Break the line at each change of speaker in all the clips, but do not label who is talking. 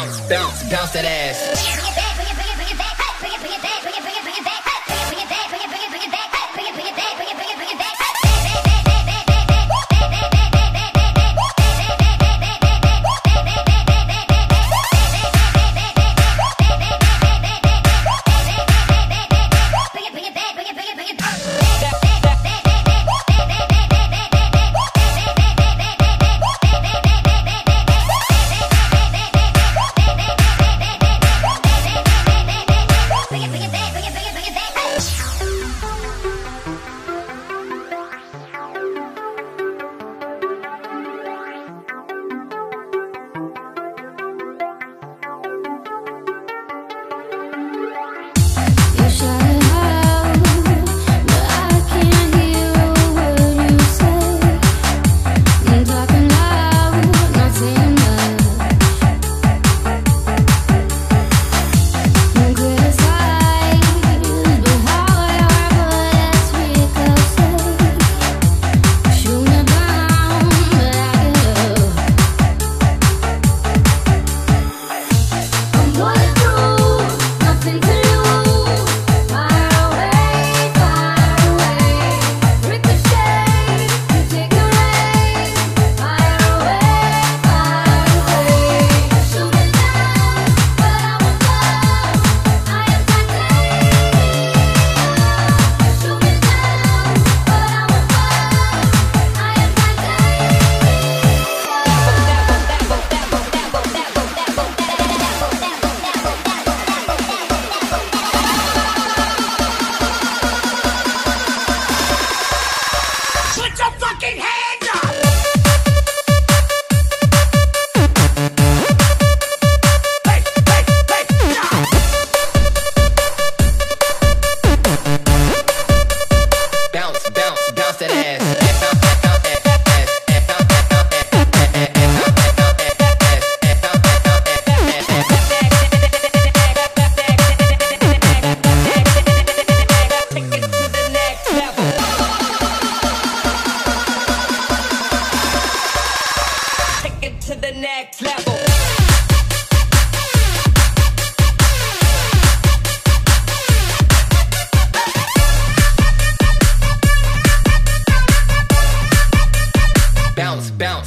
Bounce, bounce, bounce that ass.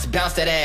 bounce, bounce that ass.